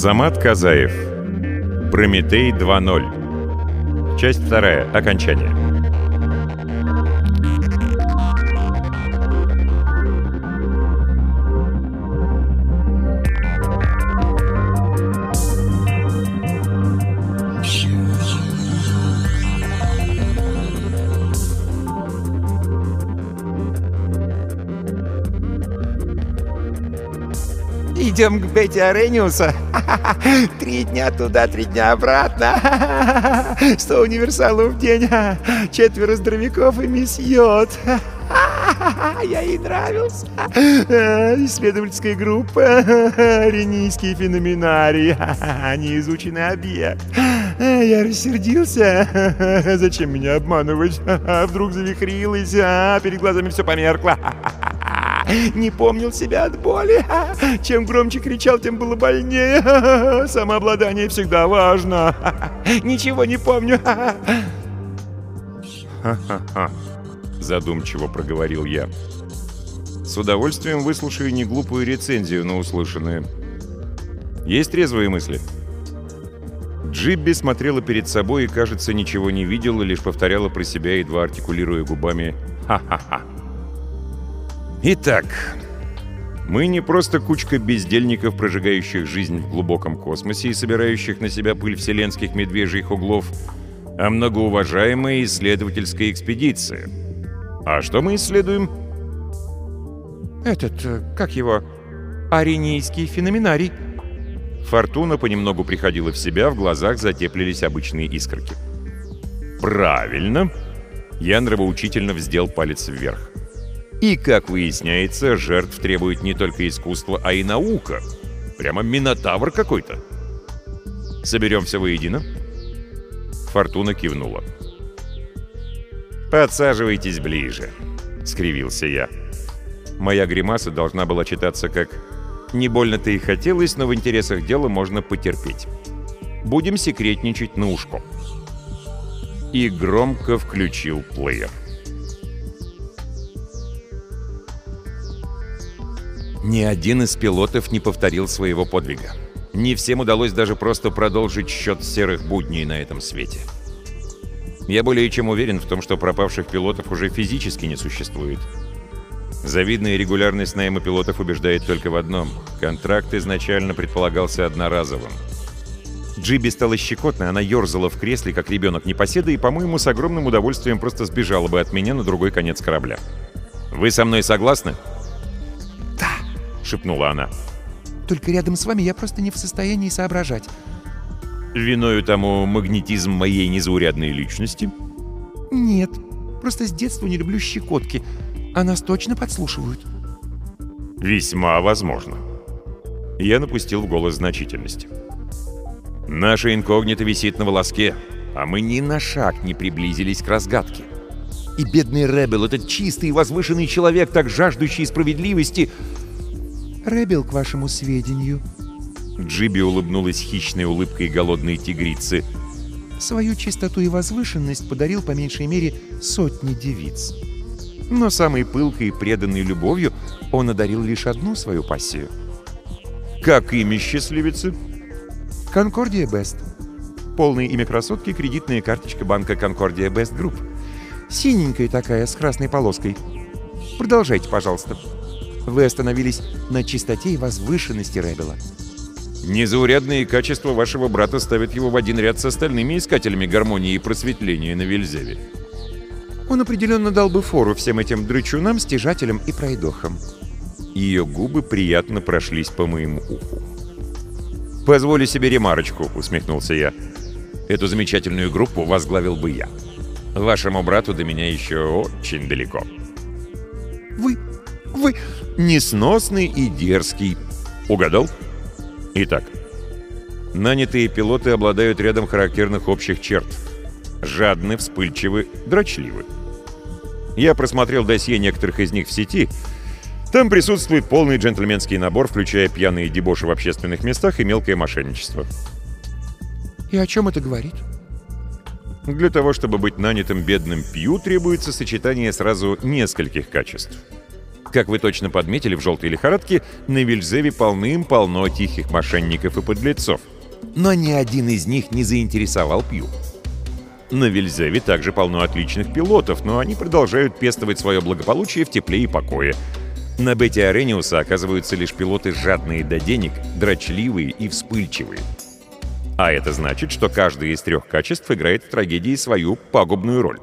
Азамат Казаев. Прометей 2.0. Часть вторая. Окончание. Идем к Бетти Арениуса. Три дня туда, три дня обратно. Сто универсалов в день. Четверо здоровяков и Йод. Я ей нравился. Исследовательская группа. Ренийский феноменарий. Неизученный объект. Я рассердился. Зачем меня обманывать? Вдруг завихрилась, а перед глазами все померкло. Не помнил себя от боли. Чем громче кричал, тем было больнее. Самообладание всегда важно. Ничего не помню. Ха-ха-ха. Задумчиво проговорил я. С удовольствием выслушаю неглупую рецензию на услышанное. Есть трезвые мысли? Джибби смотрела перед собой и, кажется, ничего не видела, лишь повторяла про себя, едва артикулируя губами «Ха-ха-ха». Итак, мы не просто кучка бездельников, прожигающих жизнь в глубоком космосе и собирающих на себя пыль вселенских медвежьих углов, а многоуважаемая исследовательская экспедиция. А что мы исследуем? Этот, э, как его, аренийский феноменарий. Фортуна понемногу приходила в себя, в глазах затеплились обычные искорки. «Правильно!» Я нравоучительно вздел палец вверх. И, как выясняется, жертв требует не только искусство, а и наука. Прямо минотавр какой-то. Соберем все воедино?» Фортуна кивнула. «Подсаживайтесь ближе», — скривился я. Моя гримаса должна была читаться как «Не больно-то и хотелось, но в интересах дела можно потерпеть». Будем секретничать на ушко. И громко включил плеер. Ни один из пилотов не повторил своего подвига. Не всем удалось даже просто продолжить счет серых будней на этом свете. Я более чем уверен в том, что пропавших пилотов уже физически не существует. Завидная регулярность найма пилотов убеждает только в одном. Контракт изначально предполагался одноразовым. Джиби стала щекотной, она ерзала в кресле, как ребенок непоседа, и, по-моему, с огромным удовольствием просто сбежала бы от меня на другой конец корабля. «Вы со мной согласны?» Шепнула она. «Только рядом с вами я просто не в состоянии соображать». «Виною тому магнетизм моей незаурядной личности?» «Нет, просто с детства не люблю щекотки. А нас точно подслушивают». «Весьма возможно». Я напустил в голос значительности. «Наша инкогнито висит на волоске, а мы ни на шаг не приблизились к разгадке. И бедный Ребел, этот чистый и возвышенный человек, так жаждущий справедливости, Ребел, к вашему сведению». Джиби улыбнулась хищной улыбкой голодной тигрицы. «Свою чистоту и возвышенность подарил по меньшей мере сотни девиц. Но самой пылкой и преданной любовью он одарил лишь одну свою пассию». «Как имя счастливицы?» «Конкордия Бест». Полное имя красотки — кредитная карточка банка «Конкордия Бест Групп». Синенькая такая, с красной полоской. Продолжайте, пожалуйста. Вы остановились на чистоте и возвышенности Ребела. Незаурядные качества вашего брата ставят его в один ряд с остальными искателями гармонии и просветления на Вельзеве. Он определенно дал бы фору всем этим дрычунам, стяжателям и пройдохам. Ее губы приятно прошлись по моему уху. «Позволю себе ремарочку», — усмехнулся я. «Эту замечательную группу возглавил бы я. Вашему брату до меня еще очень далеко». «Вы... вы...» несносный и дерзкий. Угадал? Итак, нанятые пилоты обладают рядом характерных общих черт. Жадны, вспыльчивы, дрочливы. Я просмотрел досье некоторых из них в сети. Там присутствует полный джентльменский набор, включая пьяные дебоши в общественных местах и мелкое мошенничество. И о чем это говорит? Для того, чтобы быть нанятым бедным Пью, требуется сочетание сразу нескольких качеств. Как вы точно подметили, в «желтой лихорадке» на Вильзеве полным-полно тихих мошенников и подлецов. Но ни один из них не заинтересовал Пью. На Вильзеве также полно отличных пилотов, но они продолжают пестовать свое благополучие в тепле и покое. На Бете Арениуса оказываются лишь пилоты жадные до денег, дрочливые и вспыльчивые. А это значит, что каждый из трех качеств играет в трагедии свою пагубную роль.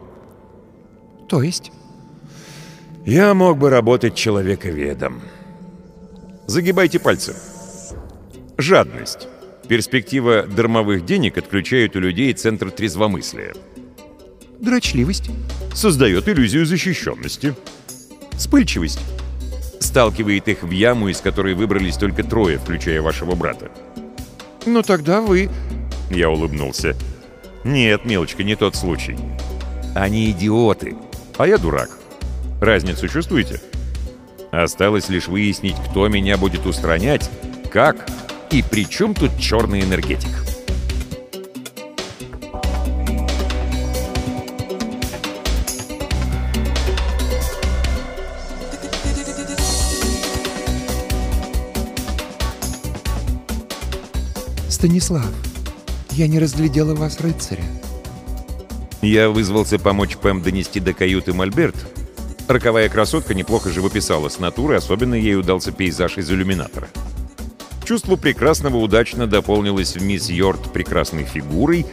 То есть? Я мог бы работать человековедом. Загибайте пальцы. Жадность. Перспектива дармовых денег отключает у людей центр трезвомыслия. Дрочливость. Создает иллюзию защищенности. Вспыльчивость. Сталкивает их в яму, из которой выбрались только трое, включая вашего брата. Ну тогда вы... Я улыбнулся. Нет, мелочка, не тот случай. Они идиоты, а я дурак. Разницу чувствуете? Осталось лишь выяснить, кто меня будет устранять, как и при чем тут черный энергетик. Станислав, я не разглядела вас, рыцаря. Я вызвался помочь Пэм донести до каюты Мольберт, Роковая красотка неплохо живописала с натуры, особенно ей удался пейзаж из иллюминатора. Чувство прекрасного удачно дополнилось в мисс Йорт прекрасной фигурой,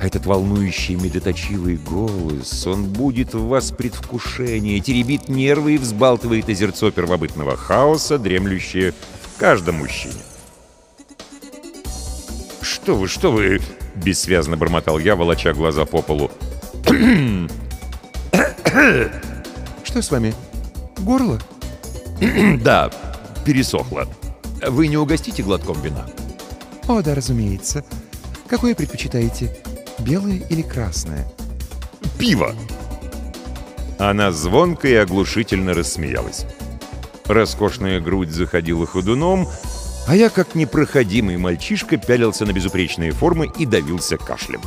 а этот волнующий медоточивый голос, он будет в вас предвкушение, теребит нервы и взбалтывает озерцо первобытного хаоса, дремлющее в каждом мужчине. «Что вы, что вы?» — бессвязно бормотал я, волоча глаза по полу. Что с вами? Горло? да, пересохло. Вы не угостите глотком вина? О, да, разумеется. Какое предпочитаете? Белое или красное? Пиво! Она звонко и оглушительно рассмеялась. Роскошная грудь заходила ходуном, а я, как непроходимый мальчишка, пялился на безупречные формы и давился кашлем.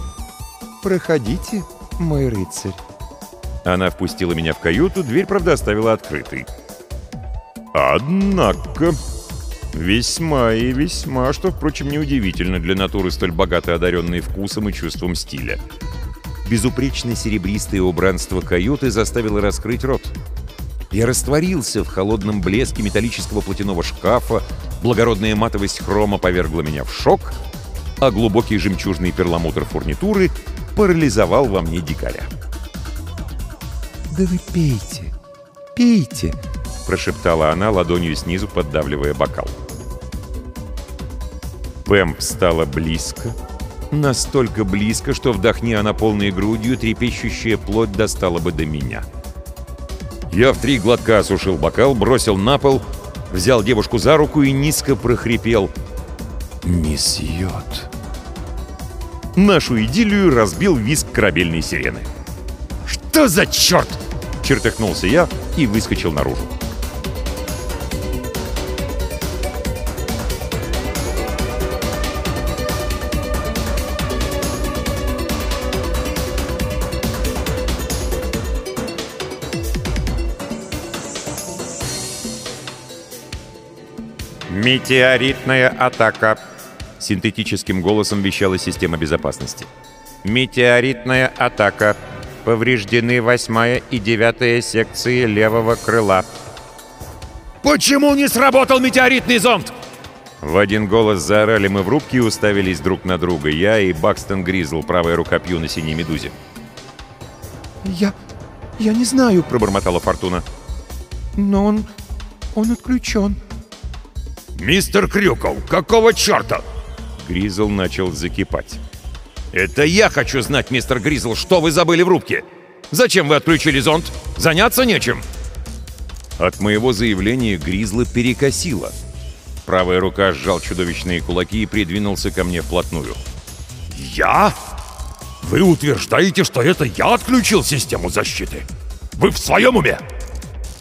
«Проходите, мой рыцарь». Она впустила меня в каюту, дверь, правда, оставила открытой. Однако... Весьма и весьма, что, впрочем, неудивительно для натуры, столь богато одаренной вкусом и чувством стиля. Безупречное серебристое убранство каюты заставило раскрыть рот. Я растворился в холодном блеске металлического платяного шкафа, благородная матовость хрома повергла меня в шок, а глубокий жемчужный перламутр фурнитуры парализовал во мне дикаря. «Да вы пейте, пейте!» — прошептала она, ладонью снизу поддавливая бокал. Пэм встала близко, настолько близко, что вдохни она полной грудью, трепещущая плоть достала бы до меня. Я в три глотка осушил бокал, бросил на пол, взял девушку за руку и низко прохрипел «Мисс Йод». Нашу идиллию разбил визг корабельной сирены. «Что за черт?» Чертыхнулся я и выскочил наружу. «Метеоритная атака!» — синтетическим голосом вещала система безопасности. «Метеоритная атака!» Повреждены восьмая и девятая секции левого крыла. «Почему не сработал метеоритный зонд?» В один голос заорали мы в рубке и уставились друг на друга. Я и Бакстон Гризл, правая рука Пью на синей медузе. «Я... я не знаю», — пробормотала Фортуна. «Но он... он отключен». «Мистер Крюков, какого черта?» Гризл начал закипать. «Это я хочу знать, мистер Гризл, что вы забыли в рубке? Зачем вы отключили зонт? Заняться нечем!» От моего заявления Гризла перекосило. Правая рука сжал чудовищные кулаки и придвинулся ко мне вплотную. «Я? Вы утверждаете, что это я отключил систему защиты? Вы в своем уме?»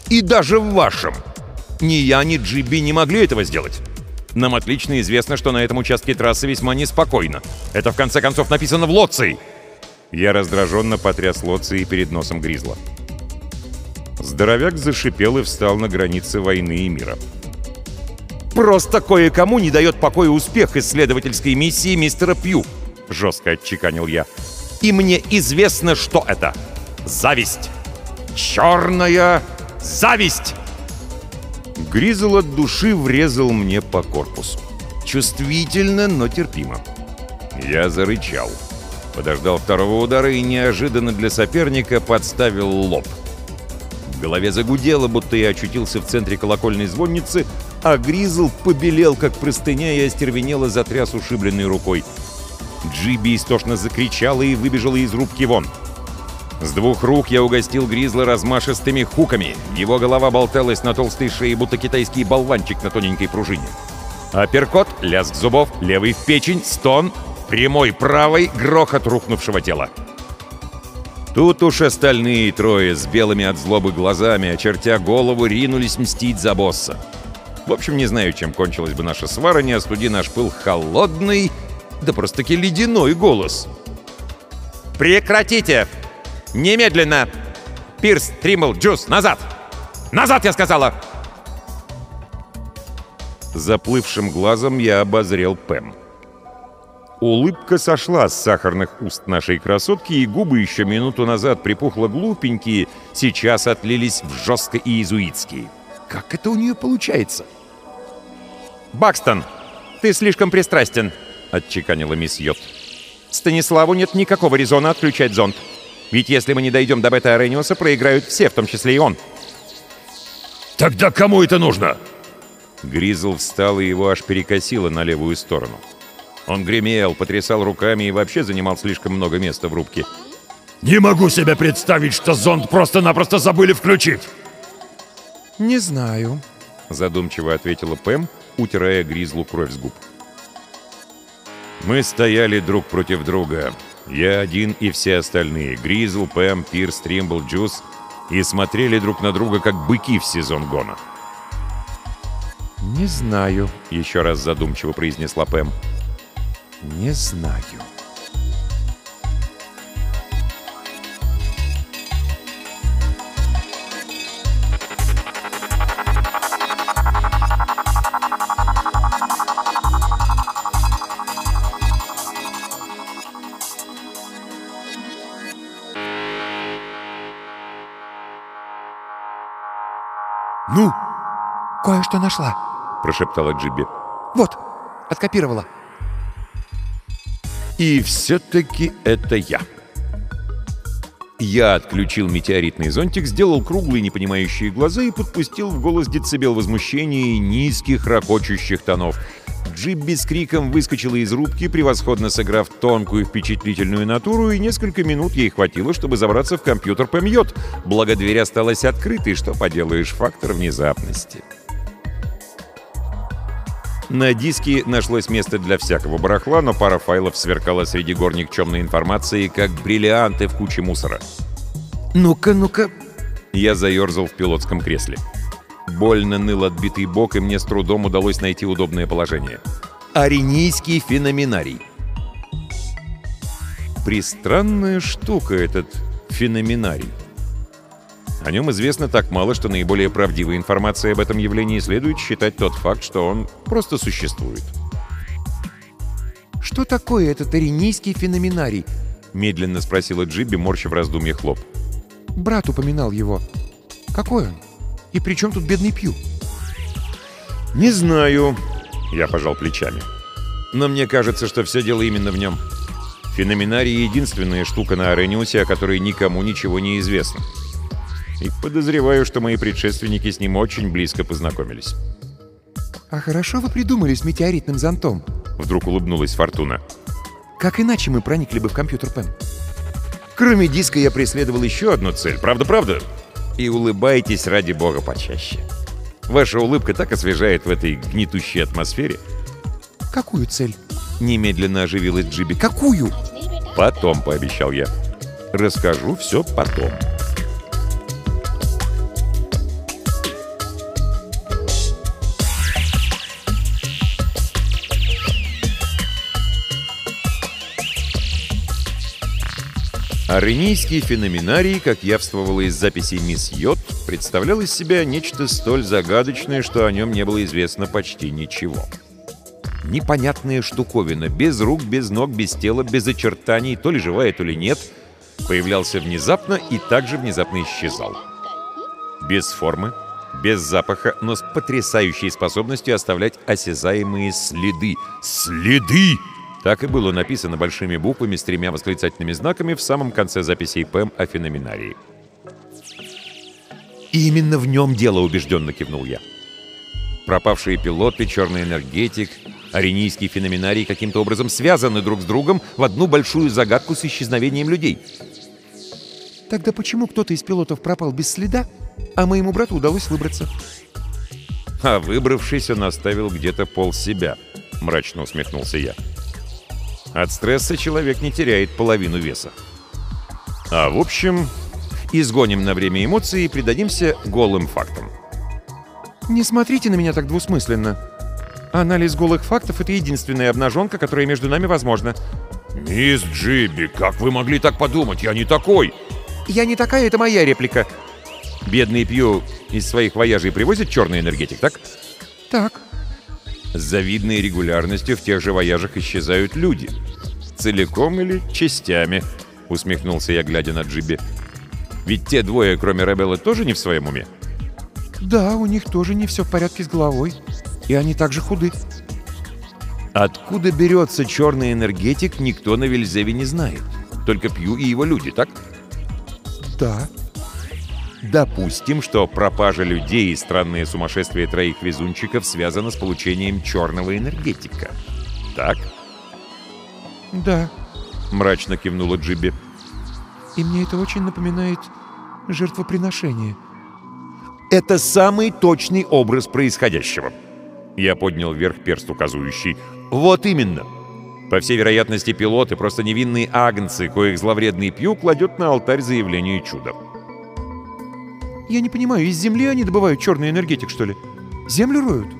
«И даже в вашем! Ни я, ни Джиби не могли этого сделать!» Нам отлично известно, что на этом участке трассы весьма неспокойно. Это в конце концов написано в лоции. Я раздраженно потряс лоции перед носом Гризла. Здоровяк зашипел и встал на границе войны и мира. «Просто кое-кому не дает покоя успех исследовательской миссии мистера Пью», — жестко отчеканил я. «И мне известно, что это. Зависть. Черная зависть!» Гризл от души врезал мне по корпусу. Чувствительно, но терпимо. Я зарычал. Подождал второго удара и неожиданно для соперника подставил лоб. В голове загудело, будто я очутился в центре колокольной звонницы, а Гризл побелел, как простыня, и остервенело затряс ушибленной рукой. Джиби истошно закричала и выбежала из рубки вон. С двух рук я угостил Гризла размашистыми хуками. Его голова болталась на толстой шее, будто китайский болванчик на тоненькой пружине. Апперкот, лязг зубов, левый в печень, стон, прямой правой, грохот рухнувшего тела. Тут уж остальные трое с белыми от злобы глазами, очертя голову, ринулись мстить за босса. В общем, не знаю, чем кончилась бы наша свара, не остуди наш пыл холодный, да просто-таки ледяной голос. «Прекратите! Немедленно! Пирс, Тримбл, Джус, назад! Назад, я сказала!» Заплывшим глазом я обозрел Пэм. Улыбка сошла с сахарных уст нашей красотки, и губы еще минуту назад припухло глупенькие, сейчас отлились в жестко иезуитские. Как это у нее получается? «Бакстон, ты слишком пристрастен», — отчеканила мисс Йот. «Станиславу нет никакого резона отключать зонд. Ведь если мы не дойдем до Бета Арениуса, проиграют все, в том числе и он». «Тогда кому это нужно?» Гризл встал, и его аж перекосило на левую сторону. Он гремел, потрясал руками и вообще занимал слишком много места в рубке. «Не могу себе представить, что зонд просто-напросто забыли включить!» «Не знаю», — задумчиво ответила Пэм, утирая Гризлу кровь с губ. Мы стояли друг против друга. Я один и все остальные. Гризл, Пэм, Пирс, Тримбл, Джус. И смотрели друг на друга, как быки в сезон гона. «Не знаю», — еще раз задумчиво произнесла Пэм. «Не знаю». «Кое-что нашла», — прошептала Джиби. «Вот, откопировала». И все-таки это я. Я отключил метеоритный зонтик, сделал круглые непонимающие глаза и подпустил в голос децибел возмущения и низких ракочущих тонов. Джибби с криком выскочила из рубки, превосходно сыграв тонкую впечатлительную натуру, и несколько минут ей хватило, чтобы забраться в компьютер помьет. Благо дверь осталась открытой, что поделаешь, фактор внезапности. На диске нашлось место для всякого барахла, но пара файлов сверкала среди гор никчемной информации, как бриллианты в куче мусора. «Ну-ка, ну-ка!» Я заерзал в пилотском кресле. Больно ныл отбитый бок, и мне с трудом удалось найти удобное положение. Аренийский феноменарий. Пристранная штука этот феноменарий. О нем известно так мало, что наиболее правдивой информацией об этом явлении следует считать тот факт, что он просто существует. «Что такое этот аренийский феноменарий?» — медленно спросила Джиби, морща в раздумьях лоб. «Брат упоминал его. Какой он? И при чем тут бедный Пью?» «Не знаю», — я пожал плечами. «Но мне кажется, что все дело именно в нем. Феноменарий — единственная штука на Арениусе, о которой никому ничего не известно. И подозреваю, что мои предшественники с ним очень близко познакомились». «А хорошо вы придумали с метеоритным зонтом», — вдруг улыбнулась Фортуна. «Как иначе мы проникли бы в компьютер Пэм?» «Кроме диска я преследовал еще одну цель, правда-правда?» И улыбайтесь ради бога почаще. Ваша улыбка так освежает в этой гнетущей атмосфере. «Какую цель?» — немедленно оживилась Джиби. «Какую?» «Потом», — пообещал я. «Расскажу все потом». Аренийский феноменарий, как явствовало из записей мисс Йод, представлял из себя нечто столь загадочное, что о нем не было известно почти ничего. Непонятная штуковина, без рук, без ног, без тела, без очертаний, то ли живая, то ли нет, появлялся внезапно и также внезапно исчезал. Без формы, без запаха, но с потрясающей способностью оставлять осязаемые следы. Следы! Так и было написано большими буквами с тремя восклицательными знаками в самом конце записей ПМ о феноменарии. И именно в нем дело, убежденно кивнул я. Пропавшие пилоты, черный энергетик, аренийский феноменарий каким-то образом связаны друг с другом в одну большую загадку с исчезновением людей. Тогда почему кто-то из пилотов пропал без следа, а моему брату удалось выбраться? А выбравшись, он оставил где-то пол себя, мрачно усмехнулся я. От стресса человек не теряет половину веса. А в общем, изгоним на время эмоции и придадимся голым фактам. Не смотрите на меня так двусмысленно. Анализ голых фактов — это единственная обнаженка, которая между нами возможна. «Мисс Джиби, как вы могли так подумать? Я не такой!» «Я не такая, это моя реплика». Бедный Пью из своих вояжей привозит черный энергетик, так? Так. С завидной регулярностью в тех же вояжах исчезают люди. Целиком или частями, усмехнулся я, глядя на Джиби. Ведь те двое, кроме Ребелла, тоже не в своем уме? Да, у них тоже не все в порядке с головой. И они также худы. Откуда берется черный энергетик, никто на Вильзеве не знает. Только Пью и его люди, так? Да. Допустим, что пропажа людей и странное сумасшествие троих везунчиков связано с получением черного энергетика. Так? Да. Мрачно кивнула Джиби. И мне это очень напоминает жертвоприношение. Это самый точный образ происходящего. Я поднял вверх перст указующий. Вот именно. По всей вероятности, пилоты — просто невинные агнцы, коих зловредный Пью кладет на алтарь заявлению чуда. Я не понимаю, из земли они добывают черный энергетик, что ли? Землю роют?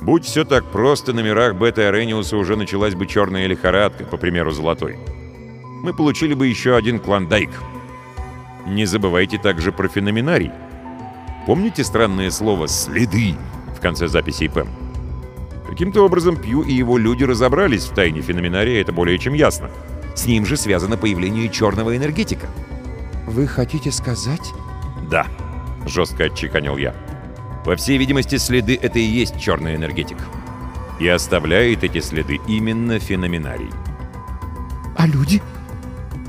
Будь все так просто, на мирах Бета Арениуса уже началась бы черная лихорадка, по примеру Золотой. Мы получили бы еще один клондайк. Не забывайте также про феноменарий. Помните странное слово «следы» в конце записи ПЭМ? Каким-то образом Пью и его люди разобрались в тайне феноменария, это более чем ясно. С ним же связано появление черного энергетика. Вы хотите сказать? «Да», — жестко отчеканил я. «По всей видимости, следы — это и есть черный энергетик. И оставляет эти следы именно феноменарий. А люди?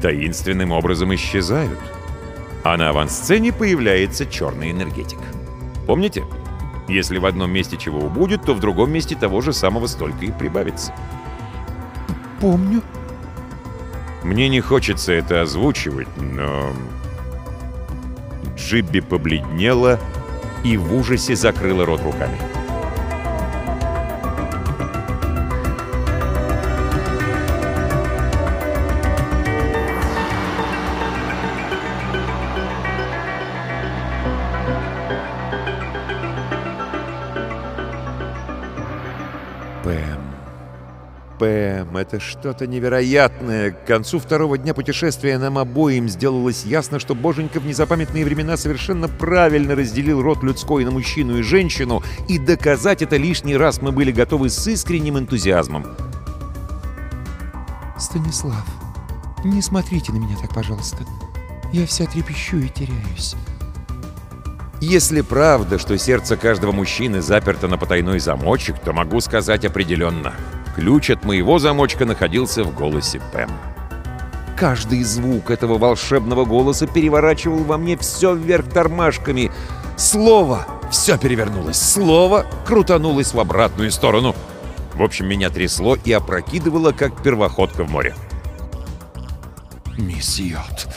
Таинственным образом исчезают. А на авансцене появляется черный энергетик. Помните? Если в одном месте чего будет, то в другом месте того же самого столько и прибавится. Помню. Мне не хочется это озвучивать, но... Джибби побледнела и в ужасе закрыла рот руками. Пэм, это что-то невероятное. К концу второго дня путешествия нам обоим сделалось ясно, что Боженька в незапамятные времена совершенно правильно разделил род людской на мужчину и женщину, и доказать это лишний раз мы были готовы с искренним энтузиазмом. Станислав, не смотрите на меня так, пожалуйста. Я вся трепещу и теряюсь. Если правда, что сердце каждого мужчины заперто на потайной замочек, то могу сказать определенно. Ключ от моего замочка находился в голосе Пэм. Каждый звук этого волшебного голоса переворачивал во мне все вверх тормашками. Слово — все перевернулось. Слово крутанулось в обратную сторону. В общем, меня трясло и опрокидывало, как первоходка в море. «Мисс Йод!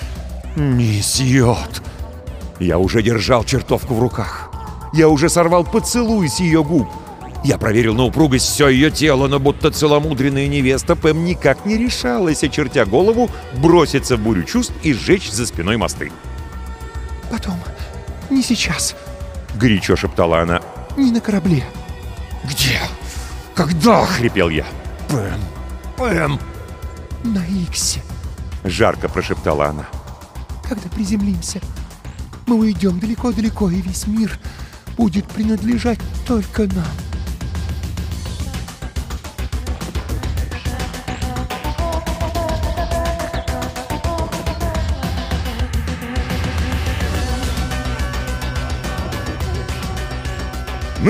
Мисс Йод!» Я уже держал чертовку в руках. Я уже сорвал поцелуй с ее губ. Я проверил на упругость все ее тело, но будто целомудренная невеста Пэм никак не решалась, очертя голову, броситься в бурю чувств и сжечь за спиной мосты. Потом, не сейчас, — горячо шептала она. не на корабле. «Где? Когда?» — хрипел я. «Пэм! Пэм!» На Иксе. — жарко прошептала она. «Когда приземлимся, мы уйдем далеко-далеко, и весь мир будет принадлежать только нам».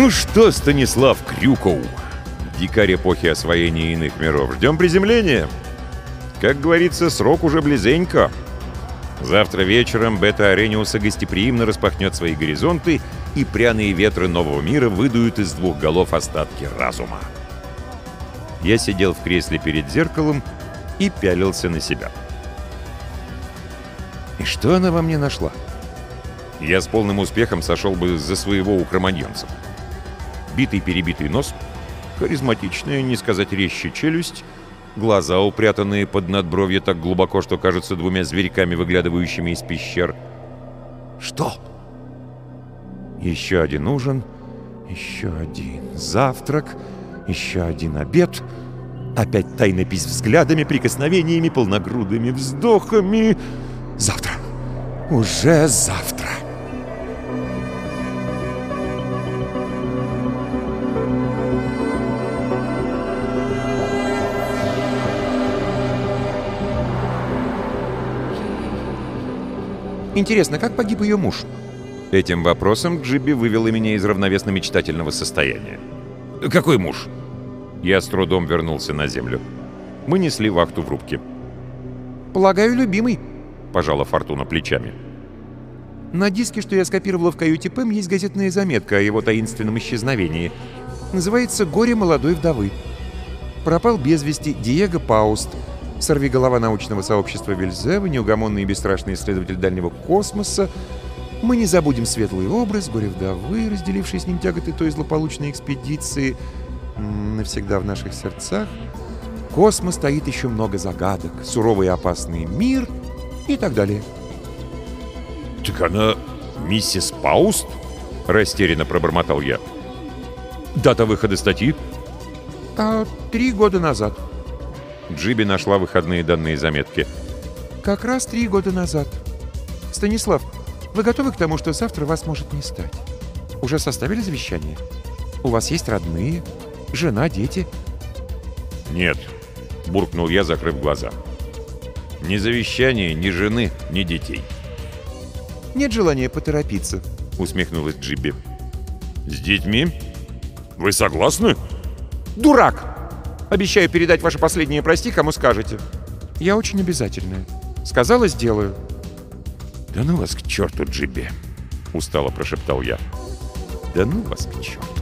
Ну что, Станислав Крюков, дикарь эпохи освоения иных миров, ждем приземления? Как говорится, срок уже близенько. Завтра вечером Бета Арениуса гостеприимно распахнет свои горизонты, и пряные ветры нового мира выдуют из двух голов остатки разума. Я сидел в кресле перед зеркалом и пялился на себя. И что она во мне нашла? Я с полным успехом сошел бы за своего укроманьонца. Битый-перебитый нос, харизматичная, не сказать резче челюсть, глаза, упрятанные под надбровье так глубоко, что кажутся двумя зверьками, выглядывающими из пещер. Что? Еще один ужин, еще один завтрак, еще один обед. Опять тайнопись взглядами, прикосновениями, полногрудыми вздохами. Завтра. Уже завтра. Интересно, как погиб ее муж? Этим вопросом Джиби вывела меня из равновесно-мечтательного состояния. «Какой муж?» Я с трудом вернулся на землю. Мы несли вахту в рубке. «Полагаю, любимый», — пожала Фортуна плечами. На диске, что я скопировала в каюте Пэм, есть газетная заметка о его таинственном исчезновении. Называется «Горе молодой вдовы». Пропал без вести Диего Пауст, сорвиголова научного сообщества Вильзева, неугомонный и бесстрашный исследователь дальнего космоса. Мы не забудем светлый образ, горе вдовы, разделившей с ним тяготы той злополучной экспедиции. Навсегда в наших сердцах. Космос стоит еще много загадок, суровый и опасный мир и так далее. «Так она миссис Пауст?» — растерянно пробормотал я. «Дата выхода статьи?» А три года назад. Джиби нашла выходные данные заметки. Как раз три года назад. Станислав, вы готовы к тому, что завтра вас может не стать? Уже составили завещание? У вас есть родные? Жена, дети? «Нет», — буркнул я, закрыв глаза. «Ни завещания, ни жены, ни детей». Нет желания поторопиться. усмехнулась Джиби. «С детьми? Вы согласны?» Дурак! Обещаю передать ваше последнее прости, кому скажете. Я очень обязательная. Сказала, сделаю. «Да ну вас к черту, Джиби!» — устало прошептал я. «Да ну вас к черту!»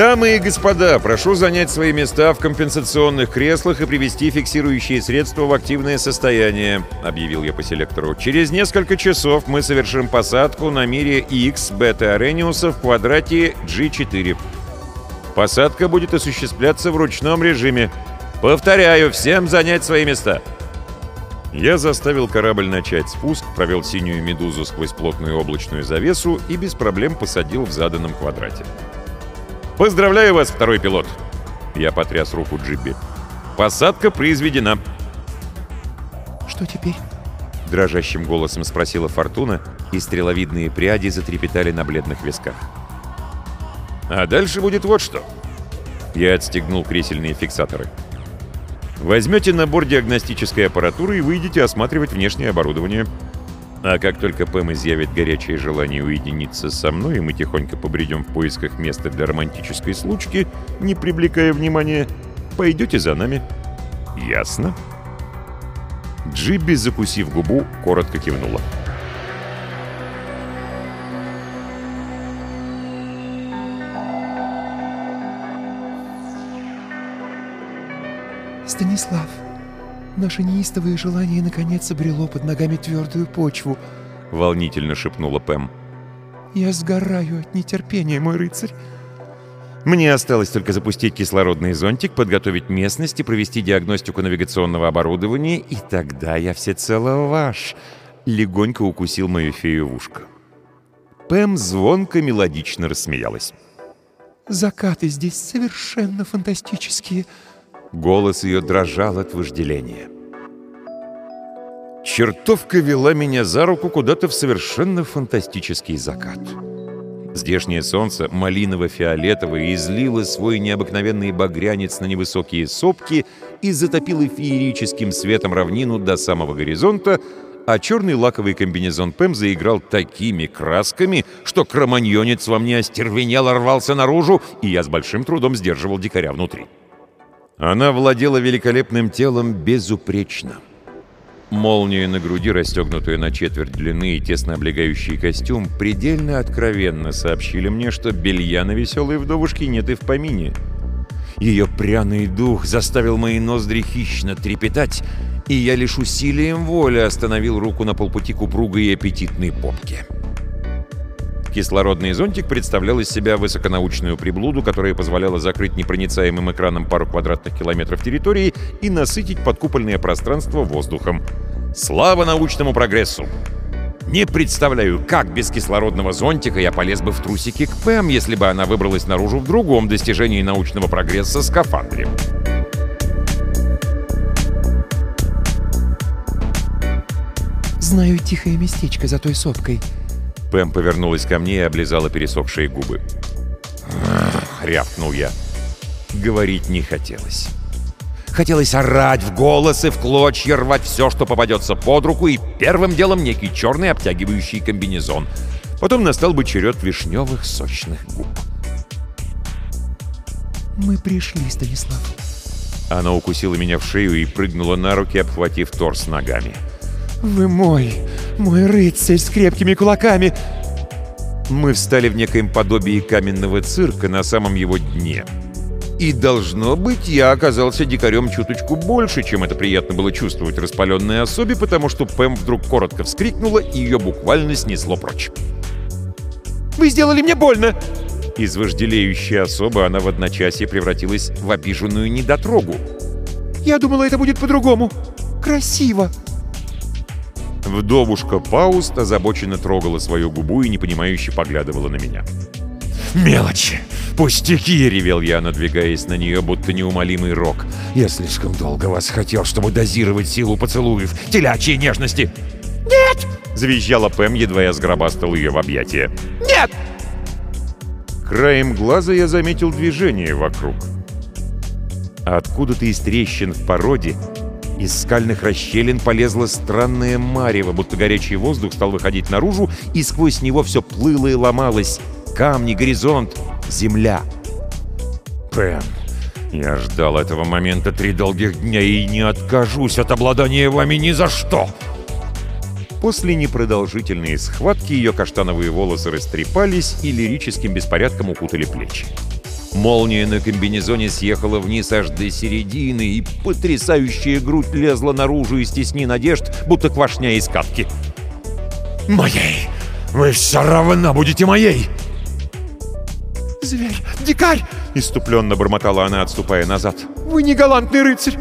Дамы и господа, прошу занять свои места в компенсационных креслах и привести фиксирующие средства в активное состояние, объявил я по селектору. Через несколько часов мы совершим посадку на мире X бета Арениуса в квадрате G4. Посадка будет осуществляться в ручном режиме. Повторяю, всем занять свои места. Я заставил корабль начать спуск, провел синюю медузу сквозь плотную облачную завесу и без проблем посадил в заданном квадрате. «Поздравляю вас, второй пилот!» Я потряс руку Джибби. «Посадка произведена!» Что теперь? Дрожащим голосом спросила Фортуна, и стреловидные пряди затрепетали на бледных висках. «А дальше будет вот что!» Я отстегнул кресельные фиксаторы. Возьмете набор диагностической аппаратуры и выйдете осматривать внешнее оборудование. А как только Пэм изъявит горячее желание уединиться со мной, и мы тихонько побредем в поисках места для романтической случки, не привлекая внимания, пойдете за нами. Ясно? Джибби, закусив губу, коротко кивнула. Станислав, наше неистовое желание наконец обрело под ногами твердую почву. Волнительно шепнула Пэм. Я сгораю от нетерпения, мой рыцарь. Мне осталось только запустить кислородный зонтик, подготовить местность и провести диагностику навигационного оборудования, и тогда я всецело ваш. Легонько укусил мою фею в ушко. Пэм звонко мелодично рассмеялась. Закаты здесь совершенно фантастические. Голос ее дрожал от вожделения. Чертовка вела меня за руку куда-то в совершенно фантастический закат. Здешнее солнце, малиново-фиолетовое, излило свой необыкновенный багрянец на невысокие сопки и затопило феерическим светом равнину до самого горизонта, а черный лаковый комбинезон Пэм заиграл такими красками, что кроманьонец во мне остервенело рвался наружу, и я с большим трудом сдерживал дикаря внутри. Она владела великолепным телом безупречно. Молния на груди, расстегнутая на четверть длины и тесно облегающий костюм, предельно откровенно сообщили мне, что белья на веселой вдовушке нет и в помине. Ее пряный дух заставил мои ноздри хищно трепетать, и я лишь усилием воли остановил руку на полпути к упругой и аппетитной попке. Кислородный зонтик представлял из себя высоконаучную приблуду, которая позволяла закрыть непроницаемым экраном пару квадратных километров территории и насытить подкупольное пространство воздухом. Слава научному прогрессу! Не представляю, как без кислородного зонтика я полез бы в трусики к Пэм, если бы она выбралась наружу в другом достижении научного прогресса скафандре. Знаю тихое местечко за той сопкой. Пэм повернулась ко мне и облизала пересохшие губы. рявкнул я. Говорить не хотелось. Хотелось орать в голос и в клочья рвать все, что попадется под руку, и первым делом некий черный обтягивающий комбинезон. Потом настал бы черед вишневых сочных губ. Мы пришли, Станислав. Она укусила меня в шею и прыгнула на руки, обхватив торс ногами. Вы мой, мой рыцарь с крепкими кулаками. Мы встали в некоем подобии каменного цирка на самом его дне. И, должно быть, я оказался дикарем чуточку больше, чем это приятно было чувствовать распаленной особе, потому что Пэм вдруг коротко вскрикнула, и ее буквально снесло прочь. «Вы сделали мне больно!» Из вожделеющей особы она в одночасье превратилась в обиженную недотрогу. «Я думала, это будет по-другому. Красиво!» Вдовушка Пауст озабоченно трогала свою губу и непонимающе поглядывала на меня. «Мелочи! Пустяки!» — ревел я, надвигаясь на нее, будто неумолимый рок. «Я слишком долго вас хотел, чтобы дозировать силу поцелуев, телячьей нежности!» «Нет!» — завизжала Пэм, едва я сгробастал ее в объятия. «Нет!» Краем глаза я заметил движение вокруг. Откуда-то из трещин в породе из скальных расщелин полезла странная марево, будто горячий воздух стал выходить наружу, и сквозь него все плыло и ломалось. Камни, горизонт, земля. Пэм, я ждал этого момента три долгих дня и не откажусь от обладания вами ни за что. После непродолжительной схватки ее каштановые волосы растрепались и лирическим беспорядком укутали плечи. Молния на комбинезоне съехала вниз аж до середины, и потрясающая грудь лезла наружу из тесни надежд, будто квашня из катки. «Моей! Вы все равно будете моей!» «Зверь! Дикарь!» — иступленно бормотала она, отступая назад. «Вы не галантный рыцарь!»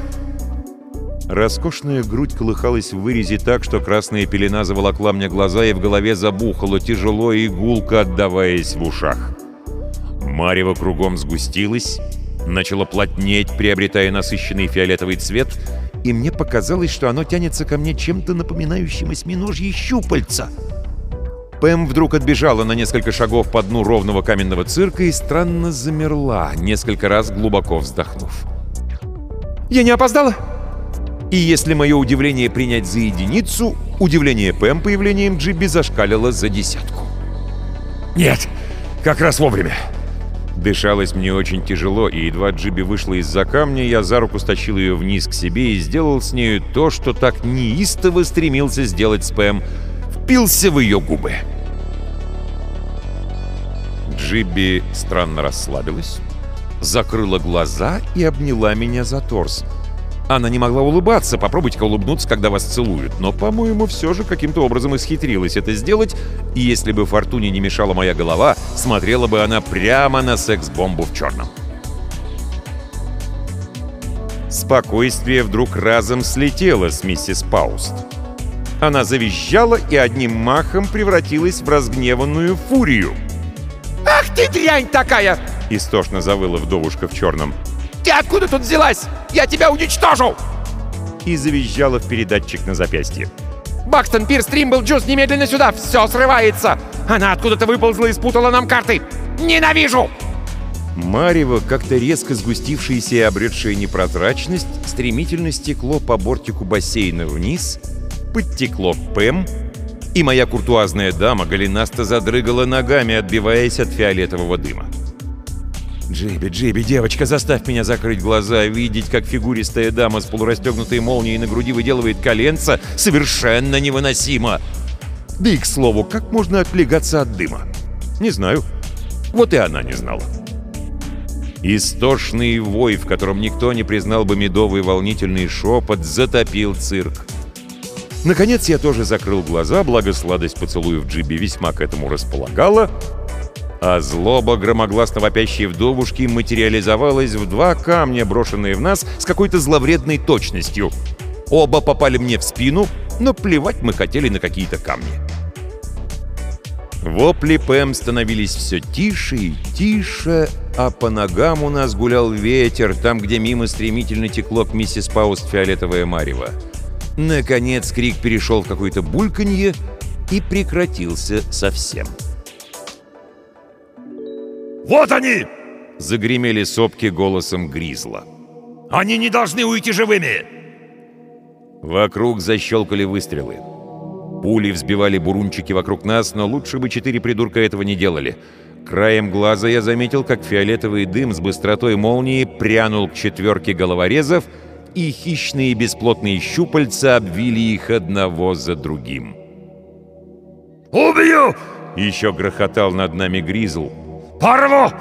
Роскошная грудь колыхалась в вырезе так, что красная пелена заволокла мне глаза и в голове забухало тяжело и гулко отдаваясь в ушах. Марево кругом сгустилось, начало плотнеть, приобретая насыщенный фиолетовый цвет, и мне показалось, что оно тянется ко мне чем-то напоминающим осьминожьи щупальца. Пэм вдруг отбежала на несколько шагов по дну ровного каменного цирка и странно замерла, несколько раз глубоко вздохнув. «Я не опоздала?» И если мое удивление принять за единицу, удивление Пэм появлением Джиби зашкалило за десятку. «Нет, как раз вовремя!» Дышалось мне очень тяжело, и едва Джиби вышла из-за камня, я за руку стащил ее вниз к себе и сделал с нею то, что так неистово стремился сделать Спэм. Впился в ее губы. Джиби странно расслабилась, закрыла глаза и обняла меня за торс. Она не могла улыбаться, попробуйте-ка улыбнуться, когда вас целуют. Но, по-моему, все же каким-то образом исхитрилась это сделать, и если бы Фортуне не мешала моя голова, смотрела бы она прямо на секс-бомбу в черном. Спокойствие вдруг разом слетело с миссис Пауст. Она завизжала и одним махом превратилась в разгневанную фурию. «Ах ты дрянь такая!» — истошно завыла вдовушка в черном. «Ты откуда тут взялась? Я тебя уничтожу!» И завизжала в передатчик на запястье. «Бакстон, Пирс, Тримбл, Джуз, немедленно сюда! Все срывается! Она откуда-то выползла и спутала нам карты! Ненавижу!» Марево, как-то резко сгустившееся и обретшее непрозрачность, стремительно стекло по бортику бассейна вниз, подтекло Пэм, и моя куртуазная дама голенасто задрыгала ногами, отбиваясь от фиолетового дыма. «Джиби, Джиби, девочка, заставь меня закрыть глаза, видеть, как фигуристая дама с полурастегнутой молнией на груди выделывает коленца, совершенно невыносимо!» Да и, к слову, как можно отлегаться от дыма? Не знаю. Вот и она не знала. Истошный вой, в котором никто не признал бы медовый волнительный шепот, затопил цирк. Наконец я тоже закрыл глаза, благо сладость поцелуев Джиби весьма к этому располагала, а злоба громогласно вопящей вдовушки материализовалась в два камня, брошенные в нас с какой-то зловредной точностью. Оба попали мне в спину, но плевать мы хотели на какие-то камни. Вопли Пэм становились все тише и тише, а по ногам у нас гулял ветер, там, где мимо стремительно текло к миссис Пауст фиолетовое марево. Наконец крик перешел в какое-то бульканье и прекратился совсем. «Вот они!» — загремели сопки голосом Гризла. «Они не должны уйти живыми!» Вокруг защелкали выстрелы. Пули взбивали бурунчики вокруг нас, но лучше бы четыре придурка этого не делали. Краем глаза я заметил, как фиолетовый дым с быстротой молнии прянул к четверке головорезов, и хищные бесплотные щупальца обвили их одного за другим. «Убью!» — еще грохотал над нами Гризл. «Порву!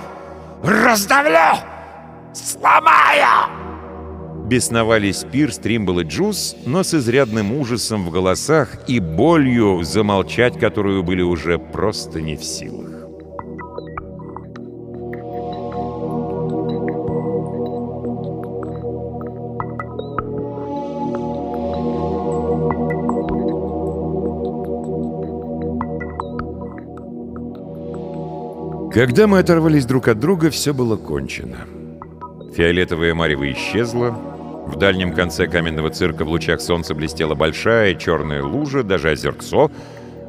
Раздавлю! Сломаю!» Бесновались Пирс, Тримбл и Джуз, но с изрядным ужасом в голосах и болью, замолчать которую были уже просто не в силах. Когда мы оторвались друг от друга, все было кончено. Фиолетовая марево исчезла. В дальнем конце каменного цирка в лучах солнца блестела большая черная лужа, даже озерцо,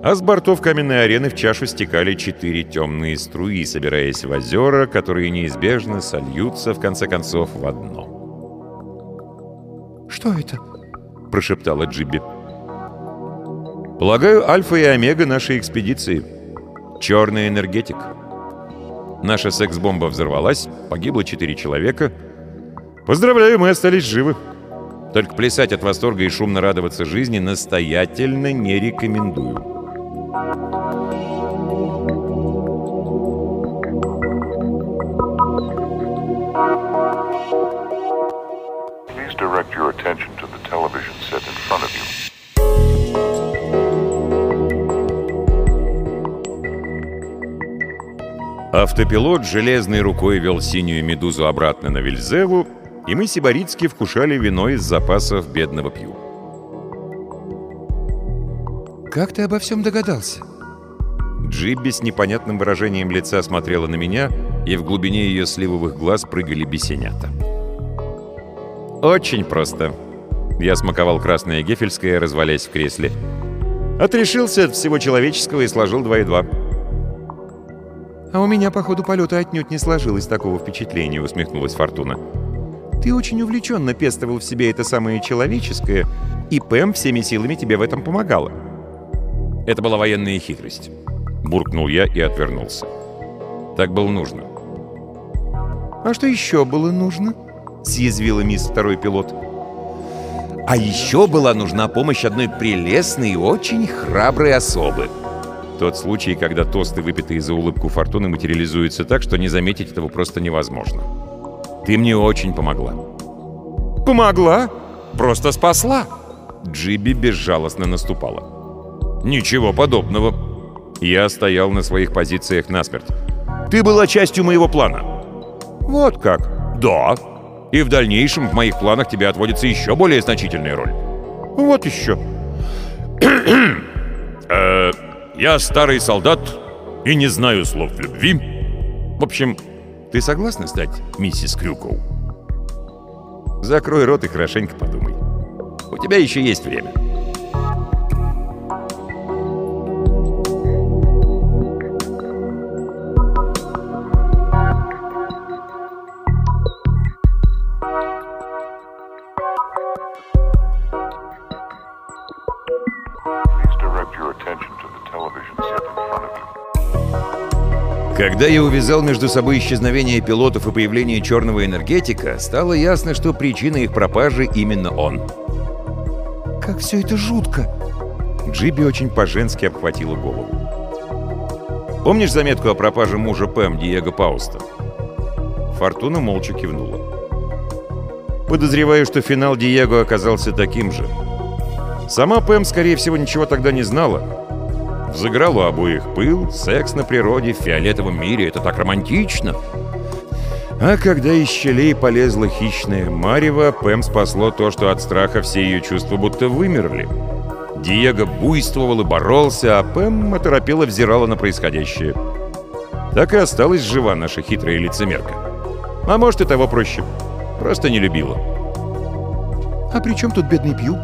а с бортов каменной арены в чашу стекали четыре темные струи, собираясь в озера, которые неизбежно сольются, в конце концов, в одно. «Что это?» — прошептала Джибби. «Полагаю, альфа и омега нашей экспедиции. Черный энергетик». Наша секс-бомба взорвалась, погибло четыре человека. Поздравляю, мы остались живы. Только плясать от восторга и шумно радоваться жизни настоятельно не рекомендую. Автопилот железной рукой вел синюю медузу обратно на Вильзеву, и мы сибаритски вкушали вино из запасов бедного пью. «Как ты обо всем догадался?» Джибби с непонятным выражением лица смотрела на меня, и в глубине ее сливовых глаз прыгали бесенята. «Очень просто». Я смаковал красное гефельское, развалясь в кресле. Отрешился от всего человеческого и сложил два и два. «А у меня по ходу полета отнюдь не сложилось такого впечатления», — усмехнулась Фортуна. «Ты очень увлеченно пестовал в себе это самое человеческое, и Пэм всеми силами тебе в этом помогала». Это была военная хитрость. Буркнул я и отвернулся. Так было нужно. «А что еще было нужно?» — съязвила мисс второй пилот. «А еще была нужна помощь одной прелестной и очень храброй особы», тот случай, когда тосты, выпитые за улыбку фортуны, материализуются так, что не заметить этого просто невозможно. Ты мне очень помогла. «Помогла? Просто спасла!» Джиби безжалостно наступала. «Ничего подобного!» Я стоял на своих позициях насмерть. «Ты была частью моего плана!» «Вот как?» «Да!» И в дальнейшем в моих планах тебе отводится еще более значительная роль. Вот еще. э, я старый солдат и не знаю слов любви. В общем, ты согласна стать миссис Крюкоу? Закрой рот и хорошенько подумай. У тебя еще есть время. Когда я увязал между собой исчезновение пилотов и появление черного энергетика, стало ясно, что причина их пропажи именно он. Как все это жутко. Джиби очень по-женски обхватила голову. Помнишь заметку о пропаже мужа Пэм Диего Пауста? Фортуна молча кивнула. Подозреваю, что финал Диего оказался таким же. Сама Пэм, скорее всего, ничего тогда не знала. Взыграл у обоих пыл, секс на природе, в фиолетовом мире. Это так романтично. А когда из щелей полезла хищная марево, Пэм спасло то, что от страха все ее чувства будто вымерли. Диего буйствовал и боролся, а Пэм оторопело взирала на происходящее. Так и осталась жива наша хитрая лицемерка. А может и того проще. Просто не любила. А при чем тут бедный Пью?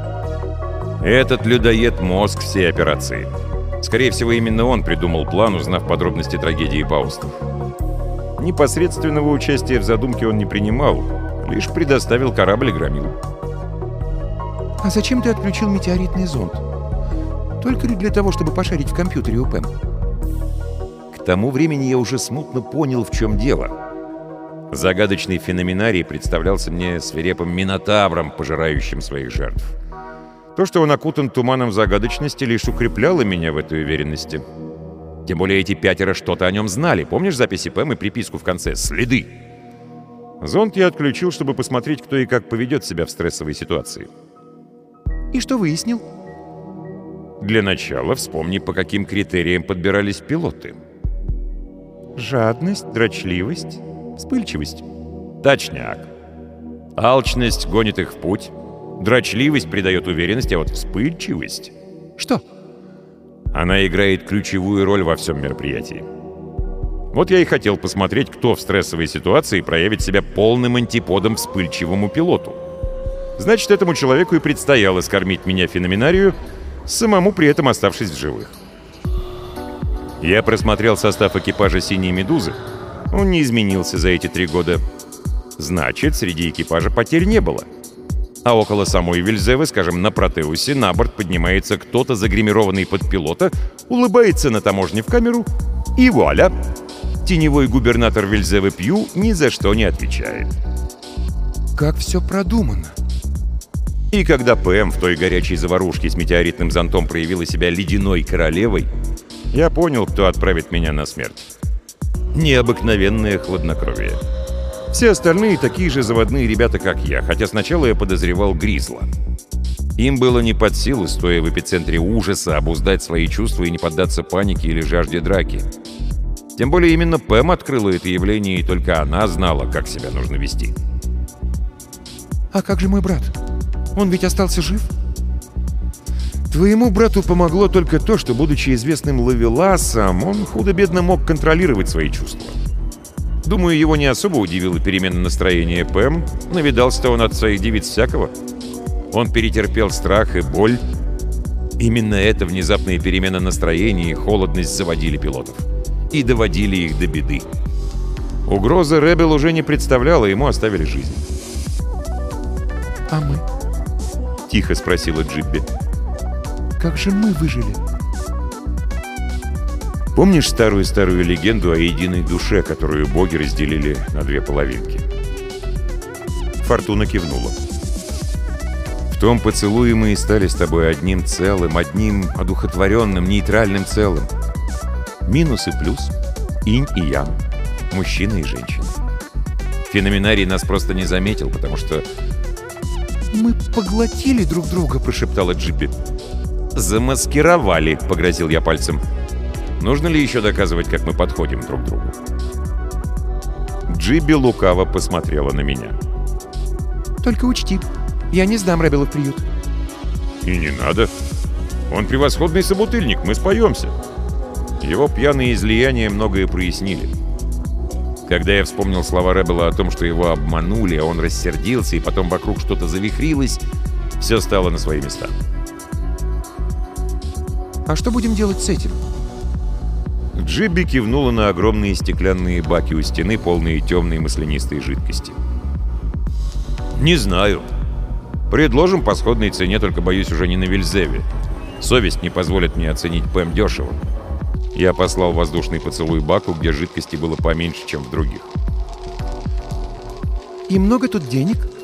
Этот людоед — мозг всей операции. Скорее всего, именно он придумал план, узнав подробности трагедии Паустов. Непосредственного участия в задумке он не принимал, лишь предоставил корабль и громил. А зачем ты отключил метеоритный зонд? Только ли для того, чтобы пошарить в компьютере у Пэм? К тому времени я уже смутно понял, в чем дело. Загадочный феноменарий представлялся мне свирепым минотавром, пожирающим своих жертв. То, что он окутан туманом загадочности, лишь укрепляло меня в этой уверенности. Тем более эти пятеро что-то о нем знали. Помнишь записи Пэм и приписку в конце «Следы»? Зонд я отключил, чтобы посмотреть, кто и как поведет себя в стрессовой ситуации. И что выяснил? Для начала вспомни, по каким критериям подбирались пилоты. Жадность, дрочливость, вспыльчивость. Точняк. Алчность гонит их в путь. Дрочливость придает уверенность, а вот вспыльчивость... Что? Она играет ключевую роль во всем мероприятии. Вот я и хотел посмотреть, кто в стрессовой ситуации проявит себя полным антиподом вспыльчивому пилоту. Значит, этому человеку и предстояло скормить меня феноменарию, самому при этом оставшись в живых. Я просмотрел состав экипажа «Синей Медузы». Он не изменился за эти три года. Значит, среди экипажа потерь не было. А около самой Вильзевы, скажем, на Протеусе, на борт поднимается кто-то, загримированный под пилота, улыбается на таможне в камеру, и вуаля! Теневой губернатор Вильзевы Пью ни за что не отвечает. Как все продумано. И когда ПМ в той горячей заварушке с метеоритным зонтом проявила себя ледяной королевой, я понял, кто отправит меня на смерть. Необыкновенное хладнокровие. Все остальные такие же заводные ребята, как я, хотя сначала я подозревал Гризла. Им было не под силу, стоя в эпицентре ужаса, обуздать свои чувства и не поддаться панике или жажде драки. Тем более именно Пэм открыла это явление, и только она знала, как себя нужно вести. А как же мой брат? Он ведь остался жив? Твоему брату помогло только то, что, будучи известным ловеласом, он худо-бедно мог контролировать свои чувства. Думаю, его не особо удивила перемена настроения Пэм, навидался-то он от своих девиц всякого. Он перетерпел страх и боль. Именно эта внезапная перемена настроения и холодность заводили пилотов. И доводили их до беды. Угроза Ребел уже не представляла, ему оставили жизнь. А мы? Тихо спросила Джибби. Как же мы выжили? Помнишь старую-старую легенду о единой душе, которую боги разделили на две половинки? Фортуна кивнула. В том поцелуе мы и стали с тобой одним целым, одним одухотворенным, нейтральным целым. Минус и плюс, инь и ян, мужчина и женщина. Феноменарий нас просто не заметил, потому что... «Мы поглотили друг друга», — прошептала Джиппи. «Замаскировали», — погрозил я пальцем. «Нужно ли еще доказывать, как мы подходим друг к другу?» Джиби лукаво посмотрела на меня. «Только учти, я не сдам Рэббела в приют». «И не надо. Он превосходный собутыльник, мы споемся». Его пьяные излияния многое прояснили. Когда я вспомнил слова Рэббела о том, что его обманули, а он рассердился, и потом вокруг что-то завихрилось, все стало на свои места. «А что будем делать с этим?» Джибби кивнула на огромные стеклянные баки у стены, полные темной маслянистой жидкости. «Не знаю. Предложим по сходной цене, только, боюсь, уже не на Вильзеве. Совесть не позволит мне оценить Пэм дешево. Я послал воздушный поцелуй баку, где жидкости было поменьше, чем в других. «И много тут денег?»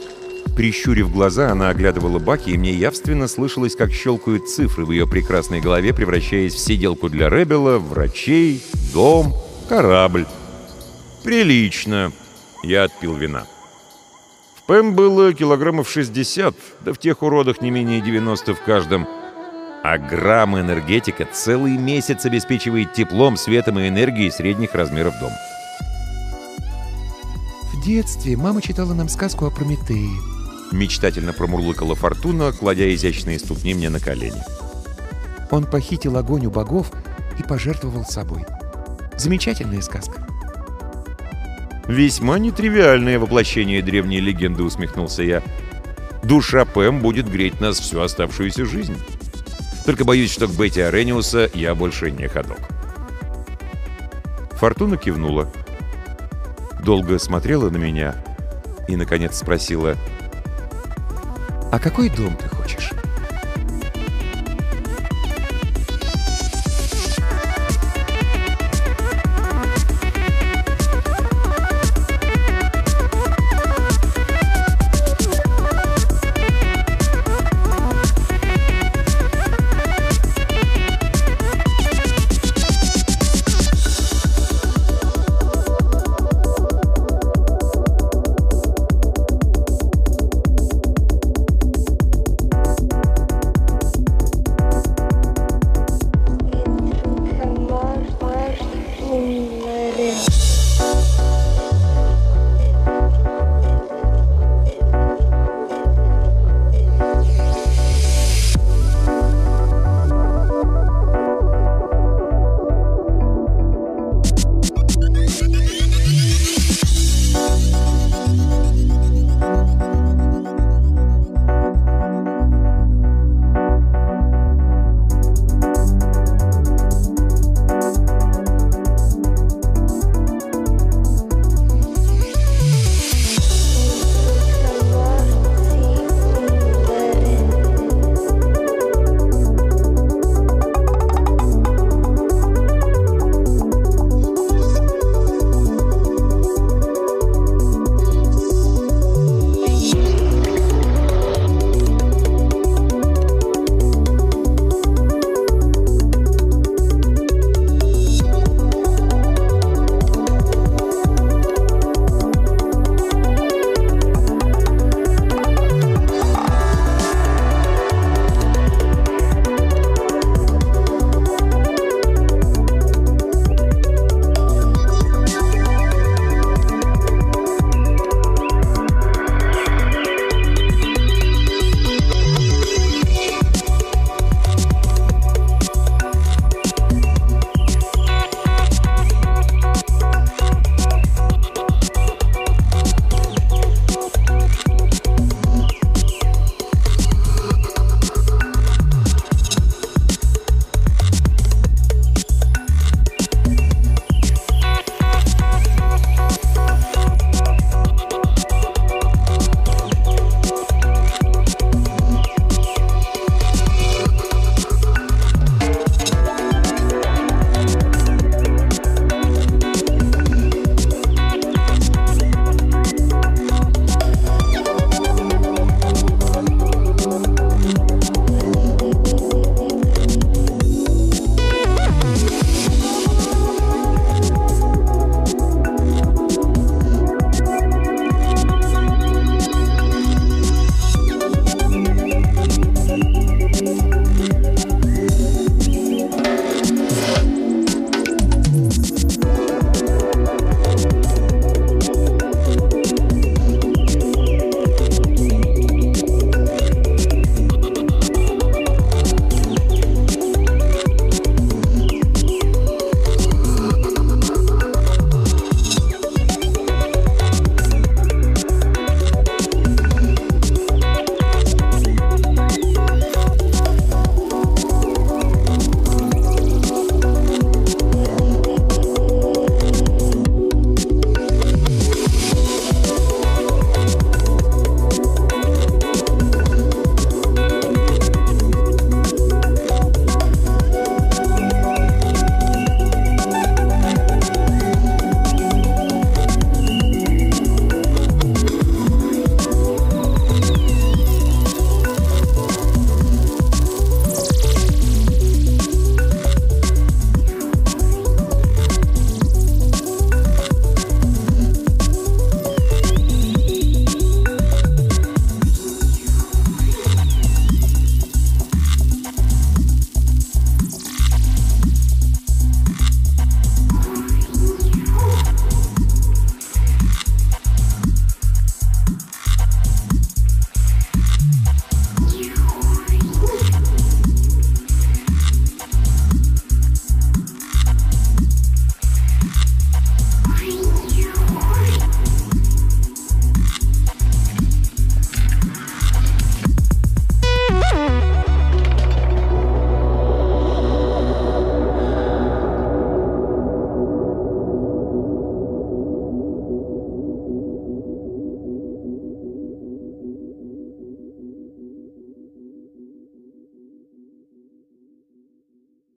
Прищурив глаза, она оглядывала баки, и мне явственно слышалось, как щелкают цифры в ее прекрасной голове, превращаясь в сиделку для Ребела, врачей, дом, корабль. «Прилично!» Я отпил вина. В ПЭМ было килограммов 60, да в тех уродах не менее 90 в каждом. А грамм энергетика целый месяц обеспечивает теплом, светом и энергией средних размеров дом. В детстве мама читала нам сказку о Прометее. Мечтательно промурлыкала Фортуна, кладя изящные ступни мне на колени. Он похитил огонь у богов и пожертвовал собой. Замечательная сказка. «Весьма нетривиальное воплощение древней легенды», — усмехнулся я. «Душа Пэм будет греть нас всю оставшуюся жизнь». Только боюсь, что к Бетти Арениуса я больше не ходок. Фортуна кивнула. Долго смотрела на меня и, наконец, спросила, «А какой дом ты хочешь?» Yeah.